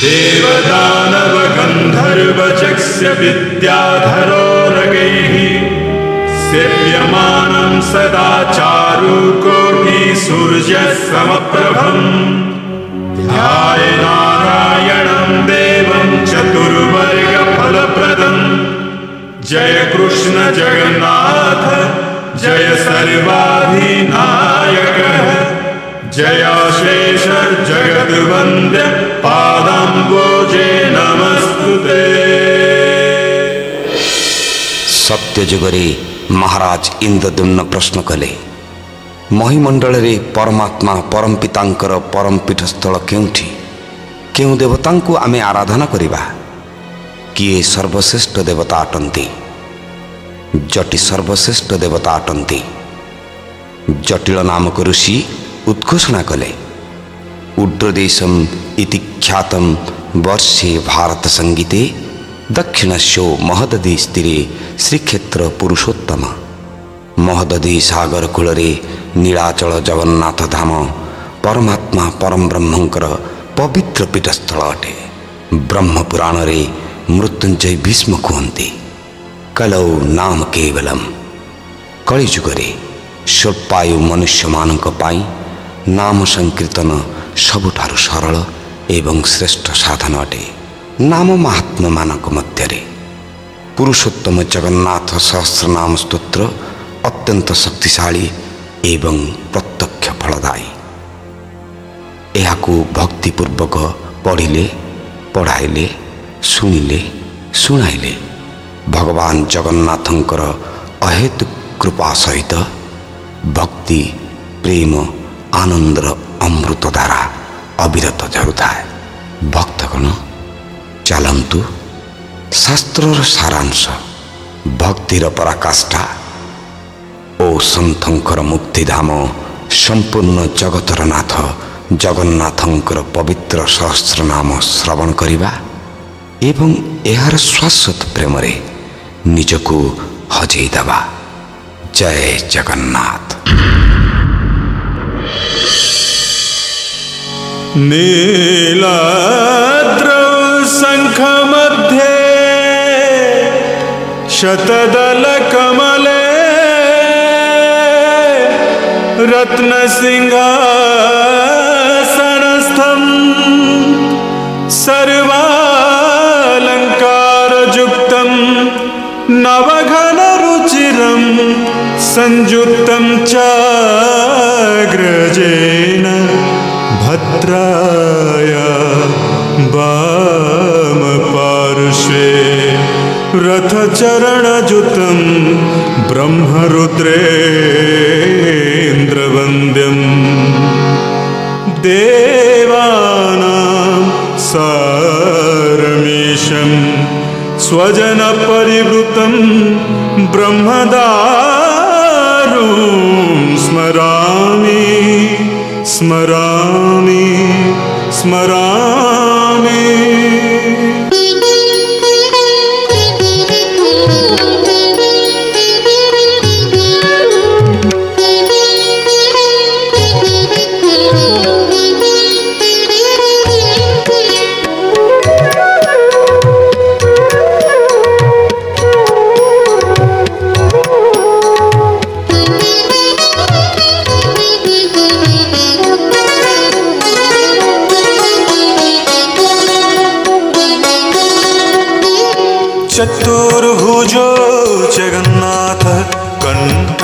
देवदानवगन्धर्वचक्ष्य विद्याधरोरगैः सेव्यमानं सदा चारुकोटिसूर्यसमप्रभम् ध्याय नारायणं देवं चतुर्वर्गफलप्रदम्। जय कृष्ण जगन्नाथ जय सर्वाधिनायक। जयाशेष जगद्वन्द्य पादाम्बोजे नमस्तुते ସତ୍ୟ ଯୁଗରେ ମହାରାଜ ଇନ୍ଦ୍ରଦ୍ୟୁମ୍ନ ପ୍ରଶ୍ନ କଲେ ମହିମଣ୍ଡଳରେ ପରମାତ୍ମା ପରମ ପିତାଙ୍କର ପରମ ପୀଠସ୍ଥଳ କେଉଁଠି କେଉଁ ଦେବତାଙ୍କୁ ଆମେ ଆରାଧନା କରିବା କିଏ ସର୍ବଶ୍ରେଷ୍ଠ ଦେବତା ଅଟନ୍ତି ଜଟି ସର୍ବଶ୍ରେଷ୍ଠ ଦେବତା ଅଟନ୍ତି ଜଟିଳ ନାମକ ଋଷି ଉଦ୍ଘୋଷଣା କଲେ ଉଡ୍ରଦେଶମ ଇତି ଖ୍ୟାତମ ବର୍ଷେ ଭାରତ ସଙ୍ଗୀତେ ଦକ୍ଷିଣସ୍ୟୋ ମହଦଦୀ ସ୍ଥିରେ ଶ୍ରୀକ୍ଷେତ୍ର ପୁରୁଷୋତ୍ତମ ମହଦଦୀ ସାଗର କୂଳରେ ନୀଳାଚଳ ଜଗନ୍ନାଥ ଧାମ ପରମାତ୍ମା ପରମ ବ୍ରହ୍ମଙ୍କର ପବିତ୍ର ପୀଠସ୍ଥଳ ଅଟେ ବ୍ରହ୍ମ ପୁରାଣରେ ମୃତ୍ୟୁଞ୍ଜୟ ଭୀଷ୍ମ କୁହନ୍ତି କଲୌ ନାମ କେବଲମ୍ କଳିଯୁଗରେ ସ୍ୱଳ୍ପାୟୁ ମନୁଷ୍ୟମାନଙ୍କ ପାଇଁ ନାମ ସଂକୀର୍ତ୍ତନ ସବୁଠାରୁ ସରଳ ଏବଂ ଶ୍ରେଷ୍ଠ ସାଧନ ଅଟେ ନାମ ମହାତ୍ମାମାନଙ୍କ ମଧ୍ୟରେ ପୁରୁଷୋତ୍ତମ ଜଗନ୍ନାଥ ସହସ୍ରନାମ ସ୍ତୋତ୍ର ଅତ୍ୟନ୍ତ ଶକ୍ତିଶାଳୀ ଏବଂ ପ୍ରତ୍ୟକ୍ଷ ଫଳଦାୟୀ ଏହାକୁ ଭକ୍ତିପୂର୍ବକ ପଢ଼ିଲେ ପଢ଼ାଇଲେ ଶୁଣିଲେ ଶୁଣାଇଲେ ଭଗବାନ ଜଗନ୍ନାଥଙ୍କର ଅହେତୁ କୃପା ସହିତ ଭକ୍ତି ପ୍ରେମ આનંદર અમૃત ધારા અવિરત ઝરુથાય ભક્તગણ ચાલંતુ શાસ્ત્રર સારાંશ ভক্তির পরাকাষ্ঠা ও সন্থঙ্কর মুক্তিধাম সম্পূর্ণ জগতর নাথ, জগন্নাথঙ্কর পবিত্র সহস্র নাম শ্রবণ করা এবং এর শাশ্বত প্রেমরে নিজকু হজেই দেওয়া জয় জগন্নাথ। नीलाद्रौ शङ्खमध्ये शतदलकमले रत्नसिंहासनस्थम् सर्वालङ्कारयुक्तं नवघनरुचिरं संयुक्तं चाग्रजेन। भद्राय वामपार्श्वे रथचरणयुतं ब्रह्मरुद्रेन्द्रवन्द्यम् देवानां सारमीशं स्वजनपरिवृतं ब्रह्मदारुं स्मरामि स्मरामि स्मरामि।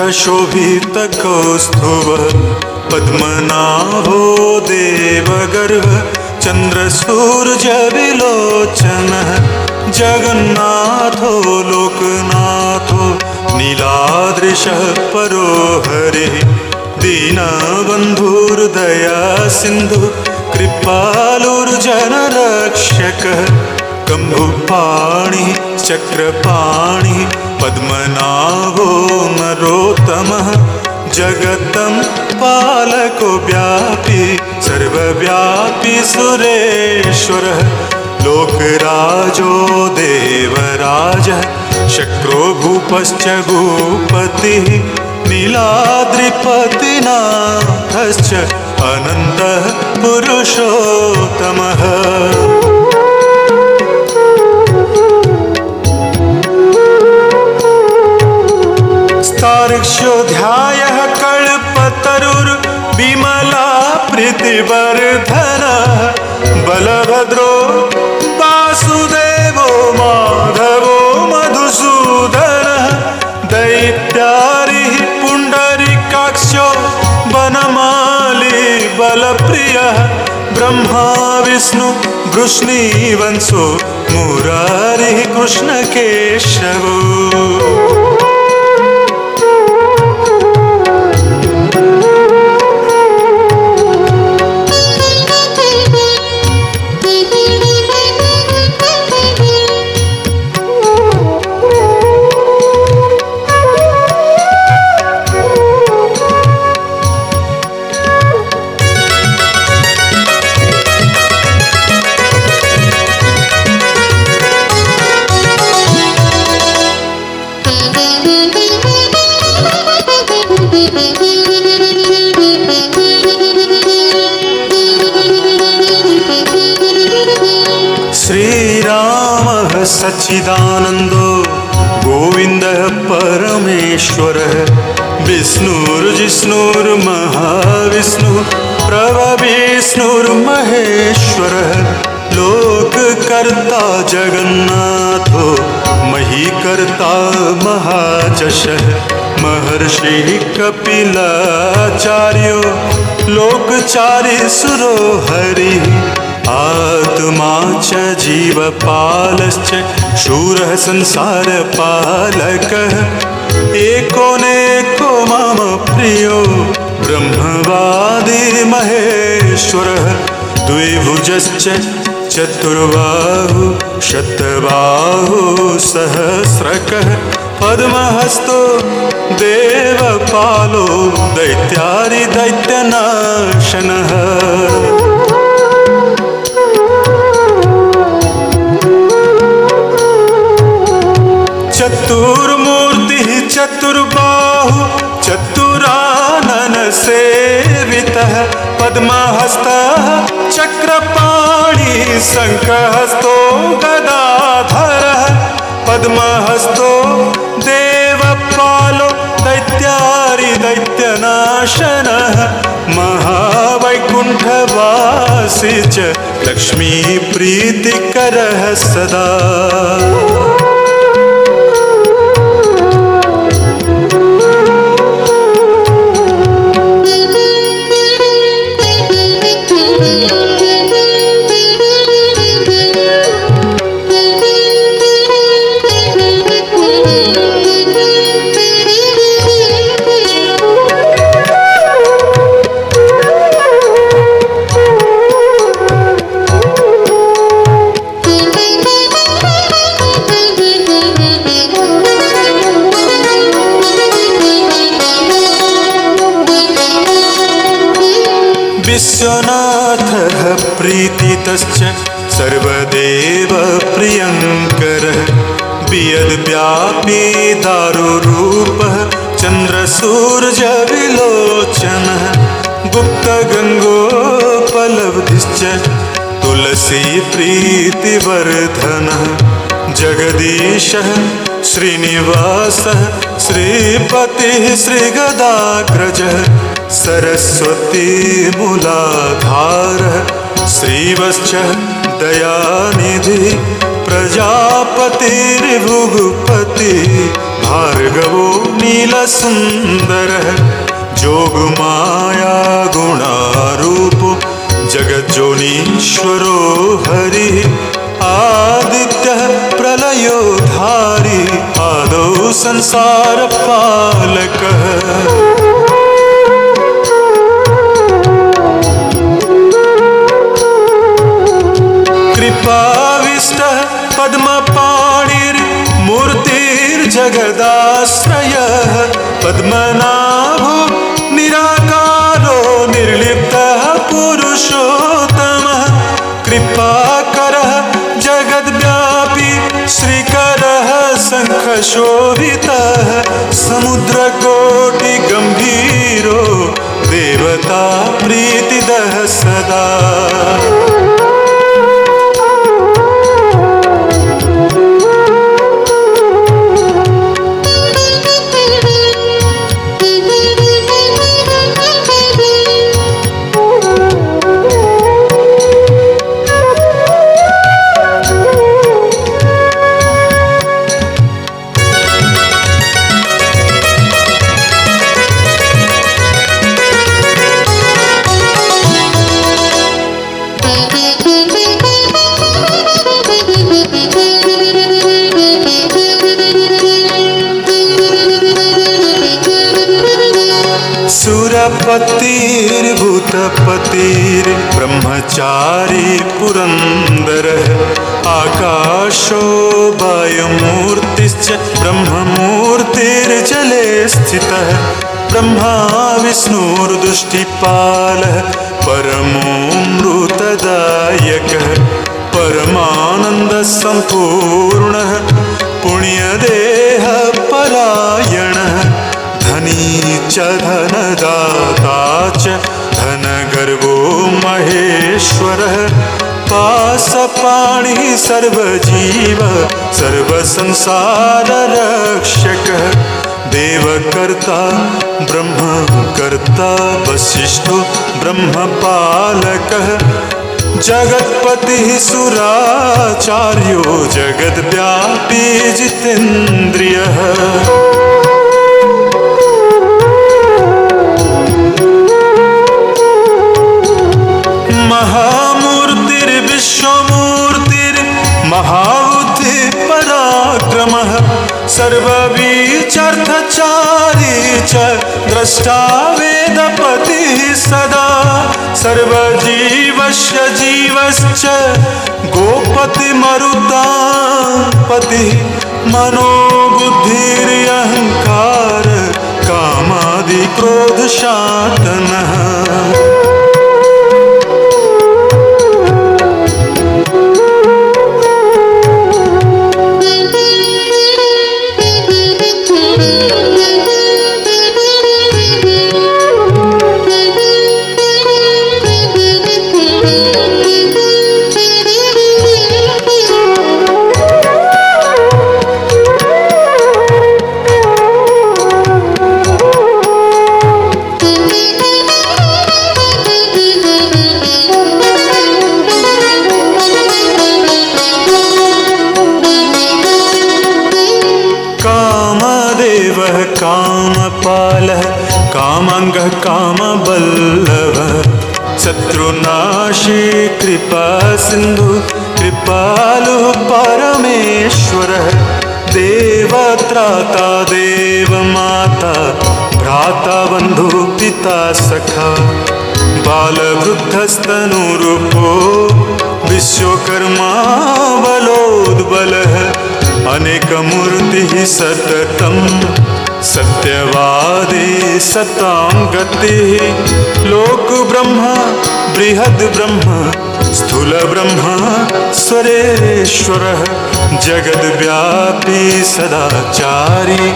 कण्ठशोभितकौस्तुभ पद्मनाभो देवगर्भ चन्द्रसूर्यविलोचनः जगन्नाथो लोकनाथो नीलादृशः परो हरिः दीनबन्धुर्दया सिन्धु कृपालुर्जनरक्षकः कम्भुपाणि चक्रपाणि पद्मनाभो नरोत्तमः जगतं पालको व्यापी सर्वव्यापी सुरेश्वरः लोकराजो देवराजः शक्रो भूपश्च भूपतिः नीलाद्रिपतिनाथश्च अनन्तः पुरुषोत्तमः तार्क्ष्योध्यायः कल्पतरुर्विमला प्रीतिवर्धन बलभद्रो वासुदेवो माधवो मधुसूदनः दैत्यारिः पुण्डरिकाक्षो वनमाली बलप्रियः ब्रह्मा विष्णु वृष्णीवंशो मुरारिः कृष्णकेशवो। सच्चिदानन्दो गोविन्दः परमेश्वरः विष्णुर्जिष्णुर्महाविष्णुः प्रभविष्णुर्महेश्वरः लोककर्ता जगन्नाथो महीकर्ता महाजशः महर्षिः कपिलाचार्यो लोकचारी सुरो हरिः आत्मा च जीवपालश्च शूरः संसारपालकः। एकोनेको मम प्रियो ब्रह्मवादी महेश्वरः। द्विभुजश्च चतुर्बाहु शतबाहु सहस्रकः। पद्महस्तो देवपालो दैत्यारि महावैकुण्ठवासी प्रीति लक्ष्मीप्रीतिकरः सदा। विश्वनाथः प्रीतितश्च सर्वदेव प्रियङ्करः वियद्व्यापी दारुरूपः चन्द्रसूर्यविलोचनः गुप्तगङ्गोपलब्धिश्च तुलसीप्रीतिवर्धनः जगदीशः श्रीनिवासः श्रीपतिः श्रीगदाग्रजः सरस्वती मूलाधारः श्रीवश्च दयानिधि प्रजापतिर्भुगुपति, भार्गवो नील सुंदर नीलसुन्दरः, जोगमाया गुणारूपो, जगज्जोनीश्वरो हरिः, आदित्यः प्रलयोधारी, आदौ संसारपालकः। पद्मनाभो निराकारो निर्लिप्तः पुरुषोत्तमः। कृपाकरः जगद्व्यापी श्रीकरः शङ्खशोभितः। समुद्रकोटिगम्भीरो देवता प्रीतिदः सदा। स्थितः ब्रह्मा विष्णुर्दुष्टिपालः परमोऽमृतदायकः परमानन्दसम्पूर्णः पुण्यदेहपरायणः धनी च धनदाता च धनगर्वो महेश्वरः पासपाणिः सर्वजीव सर्वसंसाररक्षकः देवकर्ता ब्रह्मकर्ता वसिष्ठो ब्रह्मपालकः जगत्पतिः सुराचार्यो जगद्व्यापी जितेन्द्रियः। महाबुद्धि पराक्रमः सर्ववीचर्थचारी च वेदपतिः सदा सर्वजीवस्य जीवश्च गोपतिमरुतापतिः मनोबुद्धिरहङ्कार कामादिक्रोधशातनः। अनेकमूर्तिः सततं सत्यवादी सतां गतिः लोकब्रह्म बृहद्ब्रह्म स्थूलब्रह्म स्वरेश्वरः। जगद्व्यापी सदाचारी,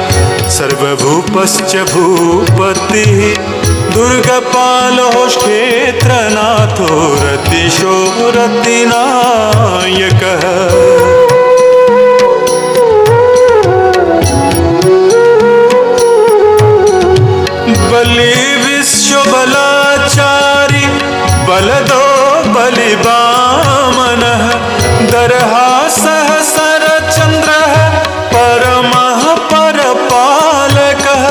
सर्वभूपश्च भूपतिः दुर्गपालो क्षेत्रनाथो रतिशो रतिनायकः बलि विश्वबलाचारि, बलदो बलिवामनः दर्हा सहसरचन्द्रः परमः परपालकः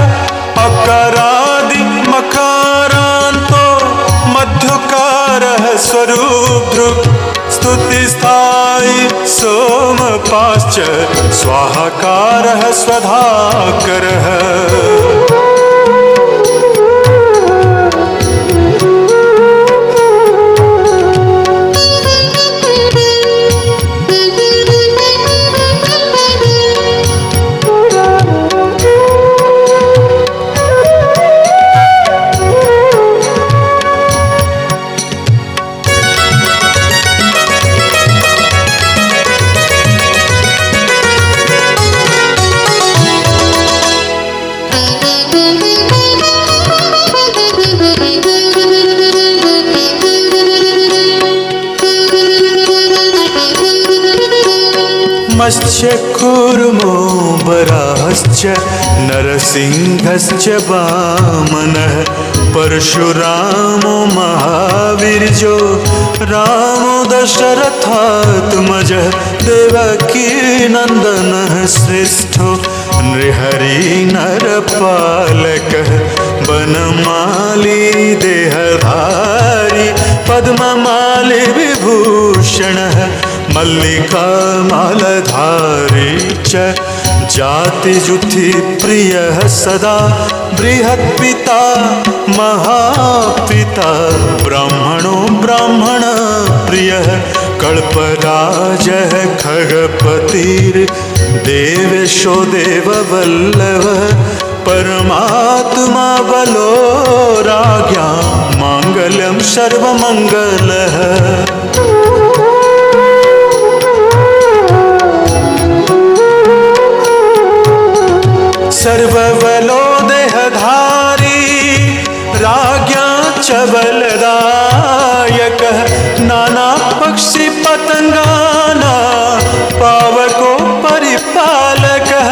अकारादिमकारान्तो मध्युकारः स्वरूपधृक् स्तुतिस्थायि सोमपाश्च स्वाहाकारः स्वधाकरः। वामनः परशुरामो महावीर्यो रामो दशरथात्मजः देवकीनन्दनः श्रेष्ठो नृहरिनरपालकः वनमाली देहधारी पद्ममाली विभूषणः मल्लिका मालधारी च जातिजुथि प्रियः सदा। बृहत्पिता महापिता। ब्राह्मणो ब्राह्मण, प्रियः कल्पराजः खगपतिर्देवेशो देववल्लभः परमात्मा बलो राज्ञा माङ्गल्यं सर्वमङ्गलः सर्वबलो देहधारी राज्ञा च बलदायकः नानापक्षि पतङ्गाना पावको परिपालकः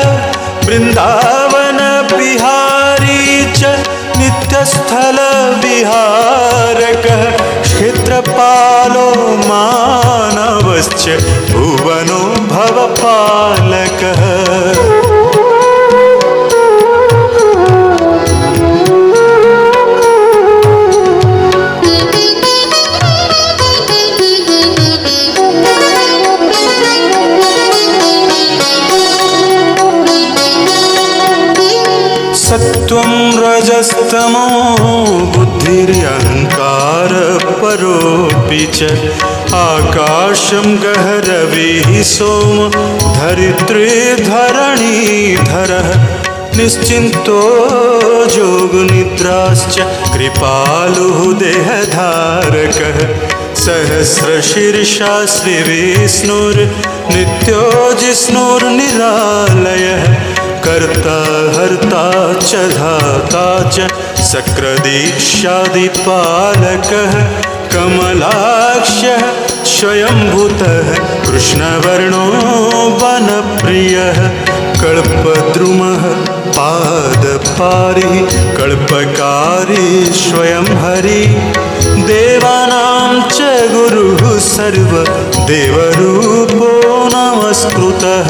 वृन्दावन बिहारी च नित्यस्थलविहारकः क्षेत्रपालो मानवश्च, भुवनो भवपालकः। निश्चिन्तो जोगनिद्राश्च कृपालुः देहधारकः सहस्रशीर्षा श्रीविष्णुर्नित्यो जिष्णुर्निरालयः कर्ता, हर्ता च, धाता च सक्रदीक्षादिपालकः कमलाक्षः स्वयंभूतः। कृष्णवर्णो वनप्रियः। कल्पद्रुमः पादपारिः कल्पकारी स्वयं हरि। देवानां च गुरुः सर्वदेवरूपो नमस्कृतः।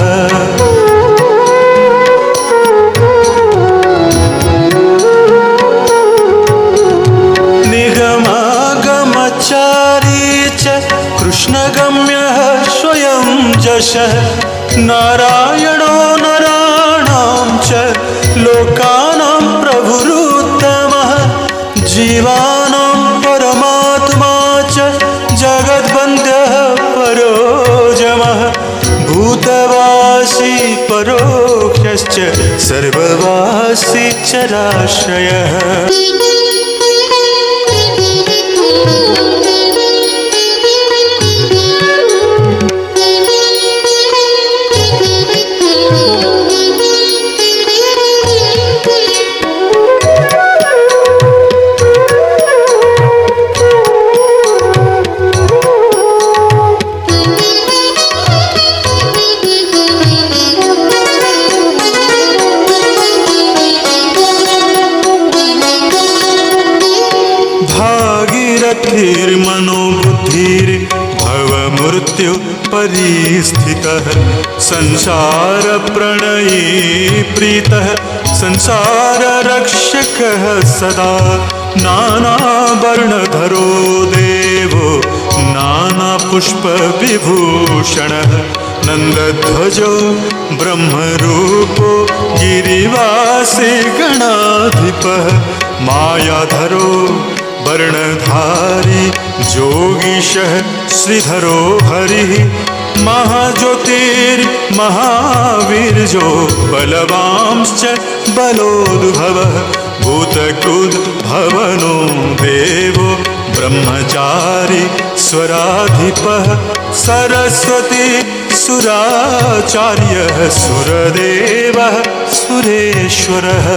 निगमागमचारी च कृष्णगम्यः स्वयं जशः। नारायणो नराणां च सर्ववासि चराशयः सदा। नानावर्णधरो देवो नानापुष्पविभूषणः नन्दध्वजो ब्रह्मरूपो, गिरिवासी गणाधिपः। मायाधरो वर्णधारी, जोगीशः श्रीधरो हरिः। महाज्योतिर्महावीर्यो बलवांश्च बलोद्भवः। भूतकृद्भवनो देवो ब्रह्मचारी स्वराधिपः सरस्वती सुराचार्यः सुरदेवः सुरेश्वरः।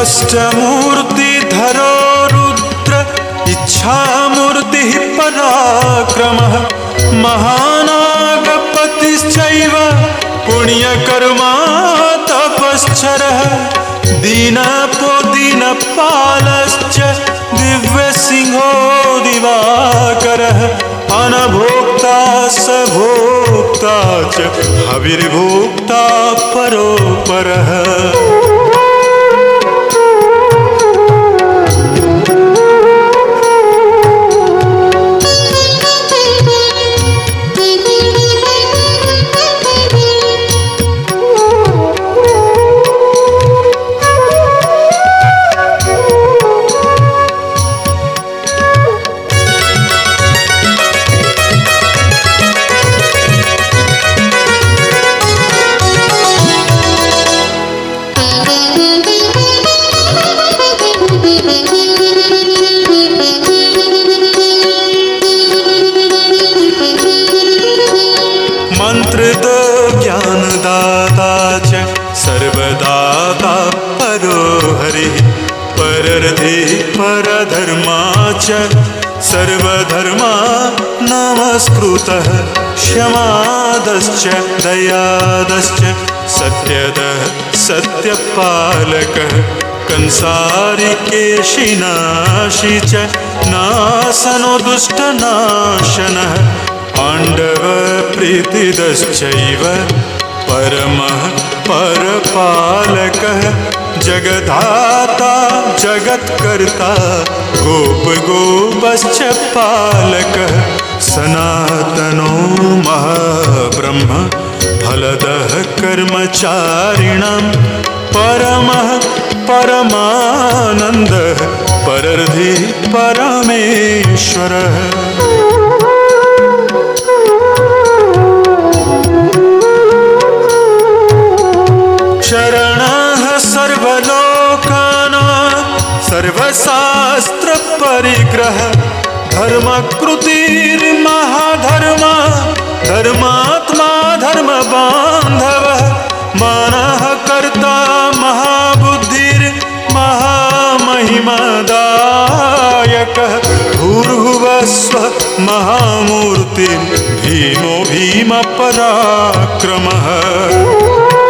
अष्टमूर्तिधरो रुद्र इच्छामूर्तिः पराक्रमः महानागपतिश्चैव पुण्यकर्मा तपश्चरः दीनपो दीनपालश्च दिव्यसिंहो दिवाकरः अनभोक्ता स भोक्ता च हविर्भोक्ता परोपरः। क्षमादश्च दयादश्च सत्यदः सत्यपालकः कंसारिकेशिनाशि च नासनो दुष्टनाशनः पाण्डवप्रीतिदश्चैव परमः परपालकः जगधाता जगत्कर्ता गोपगोपश्च पालकः सनातनो महाब्रह्म फलदः कर्मचारिणां परमः परमानन्दः परर्धि परमेश्वरः। शरणः सर्वलोकानां सर्वशास्त्रपरिग्रह धर्मकृतिर्महाधर्मा धर्मात्मा धर्मबान्धवः मानः कर्ता महाबुद्धिर्महामहिमदायकः भूर्भुवस्व महामूर्तिं भीमो भीमपराक्रमः। पथ्यभूतात्मको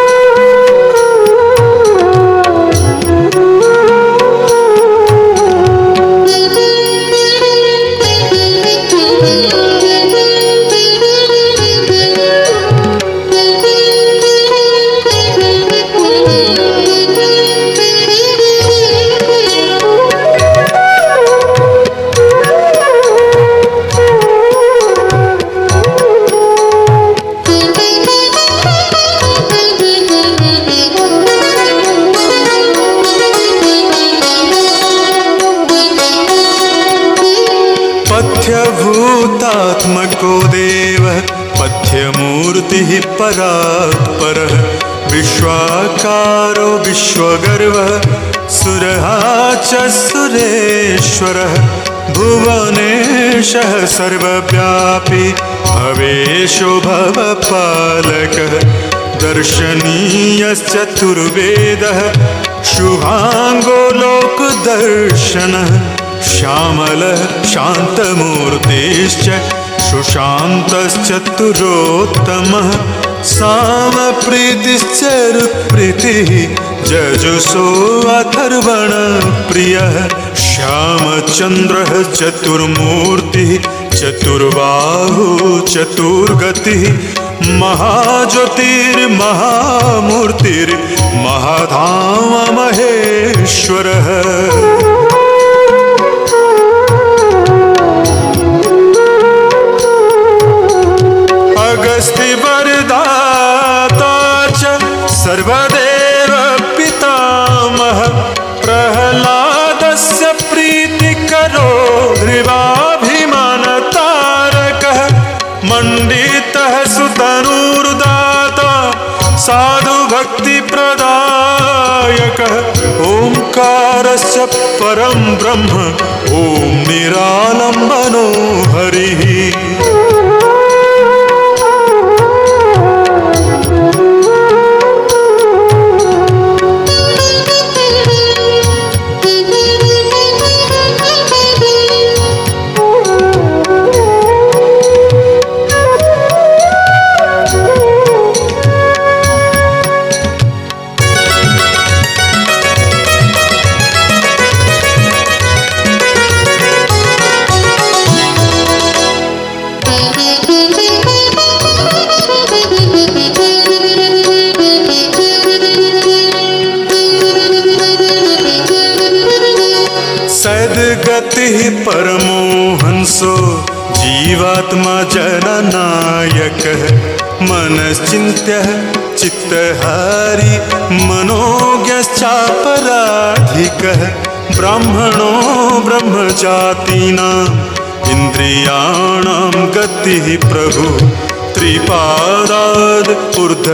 सर्वव्यापी भवेशो भवपालकः दर्शनीयश्चतुर्वेदः शुभाङ्गो लोकदर्शनः श्यामलः शान्तमूर्तिश्च सुशान्तश्चतुरोत्तमः। सामप्रीतिश्च रुप्रीतिः। जजुषो अथर्वणप्रियः। श्यामचन्द्रः चतुर्मूर्तिः चतुर्बाहु चतुर्गति महाज्योतिर्महामूर्तिर्महाधाम महेश्वरः। ओङ्कारस्य परं ब्रह्म ॐ निरालम्बनो हरिः।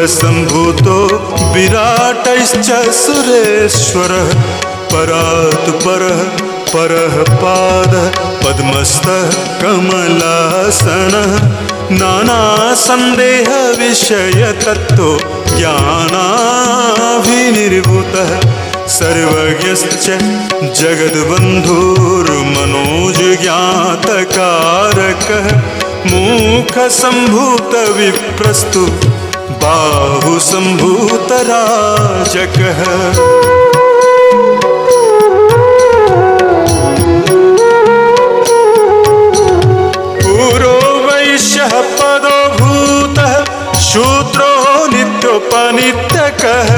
ऊर्ध्वसम्भूतो विराटैश्च सुरेश्वरः परात् परः परः पादः पद्मस्थः कमलासनः। नानासन्देहविषयतत्त्वो ज्ञानाभिनिर्भूतः सर्वज्ञश्च जगद्बन्धुर्मनोजज्ञातकारकः। मूखसम्भूतविप्रस्तु बाहुसम्भूतराजकः। पुरो वैश्यः पदो भूतः शूद्रो नित्योपनित्यकः।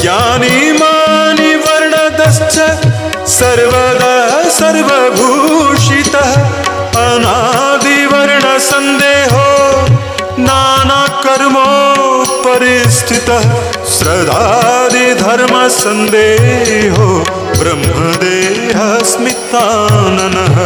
ज्ञानी मानि वर्णदश्च सर्वदा सर्वभूषितः। अनादिवर्णसन्देहो परिस्थितः श्रद्धादिधर्मसन्देहो ब्रह्मदेहस्मिताननः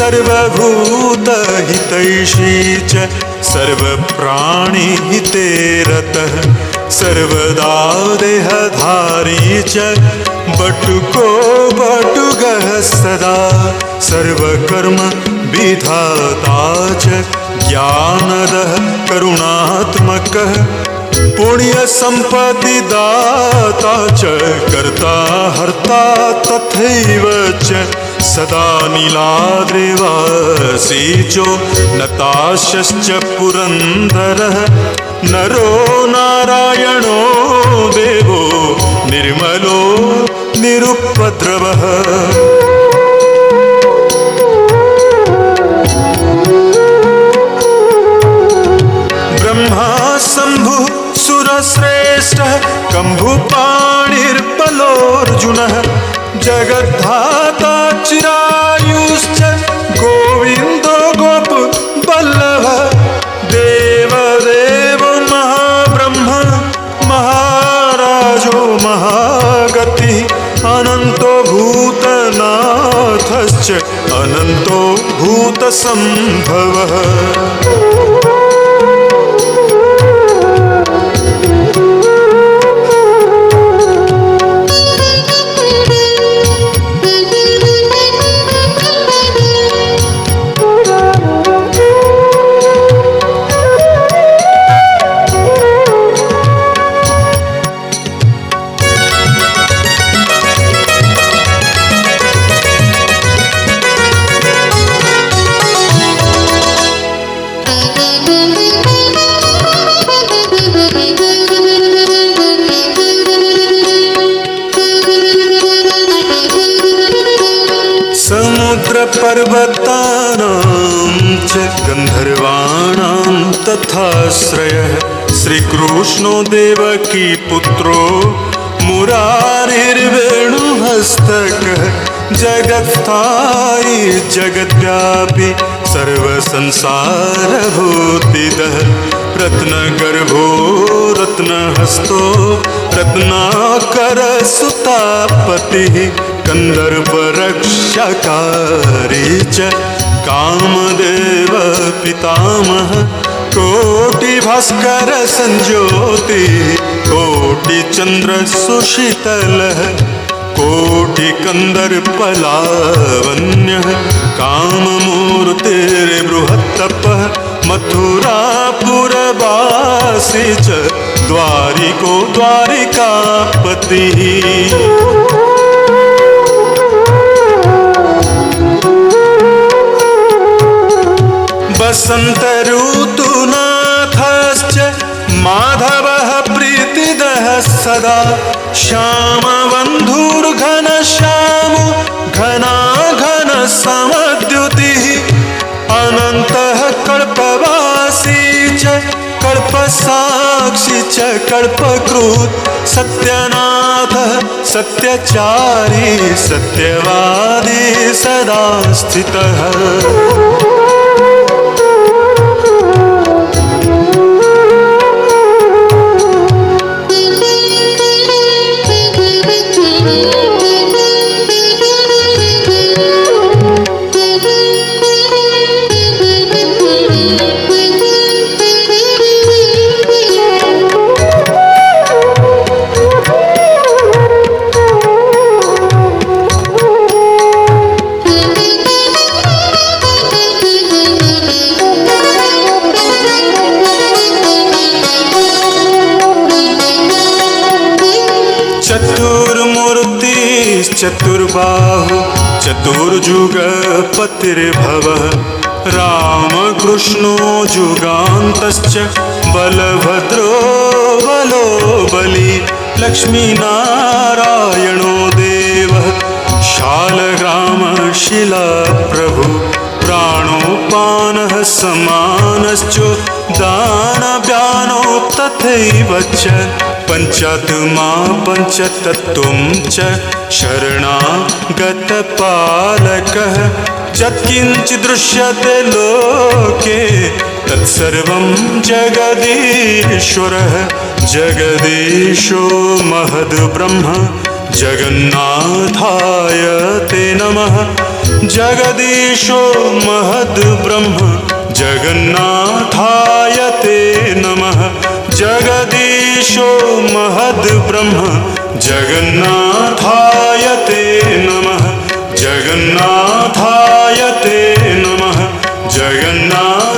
सर्वभूतहितैषी च सर्वप्राणिहिते रतः। सर्वदा देहधारी च बटुको बटुगः सदा। सर्वकर्म विधाता च ज्ञानदः, करुणात्मकः। पुण्यसम्पत्तिदाता च, कर्ता हर्ता तथैव च। सदा नीलाद्रिवासी चो नताशश्च पुरन्दरः नरो नारायणो देवो निर्मलो निरुपद्रवः। ब्रह्मा शम्भुः सुरश्रेष्ठः, कम्भुपाणिर्बलोऽर्जुनः। जगद्धाता चिरायुश्च गोविन्दो गोप वल्लभः। देवदेव महाब्रह्म। महाराजो महागतिः। अनन्तो भूतनाथश्च। अनन्तो भूतसम्भवः। श्रीकृष्णो देवकी पुत्रो मुरारिर्वेणुहस्तकः जगत्स्थायि जगद्व्यापि सर्वसंसारभूतिदः। रत्नगर्भो रत्नहस्तो रत्नाकरसुतापतिः कन्दर्परक्षकारी च कामदेव पितामह। कोटिभास्कर संज्योति कोटिचन्द्र सुशीतलः कोटिकन्दर्पलावण्यः काममूर्तिर्बृहत्तपः मथुरापुरवासी च द्वारिको द्वारिकापतिः। वसन्तऋतुनाथश्च माधवः प्रीतिदः सदा। श्यामबन्धुर्घन श्यामो घनाघनसमद्युतिः। अनन्तः कल्पवासी च, कल्पसाक्षी च, कल्पकृत्। सत्यनाथः, सत्यचारी, सत्यवादी सदा स्थितः। चतुर्मूर्तिश्चतुर्बाहु चतुर्जुगपतिर्भवः रामकृष्णो जुगान्तश्च, बलभद्रो बलो बली। लक्ष्मीनारायणो देवः शालग्रामशिलाप्रभु प्राणोपानः समानश्च, दानव्यानो तथैव च। पञ्चात्मा पञ्चतत्त्वं च शरणागतपालकः। यत्किञ्चित् दृश्यते लोके, तत्सर्वं जगदीश्वरः। जगदीशो महद्ब्रह्म, जगन्नाथाय ते नमः। जगदीशो महद्ब्रह्म, जगन्नाथाय ते नमः। जगदीशो महद्ब्रह्म जगन्नाथाय ते नमः जगन्नाथाय ते नमः जगन्नाथ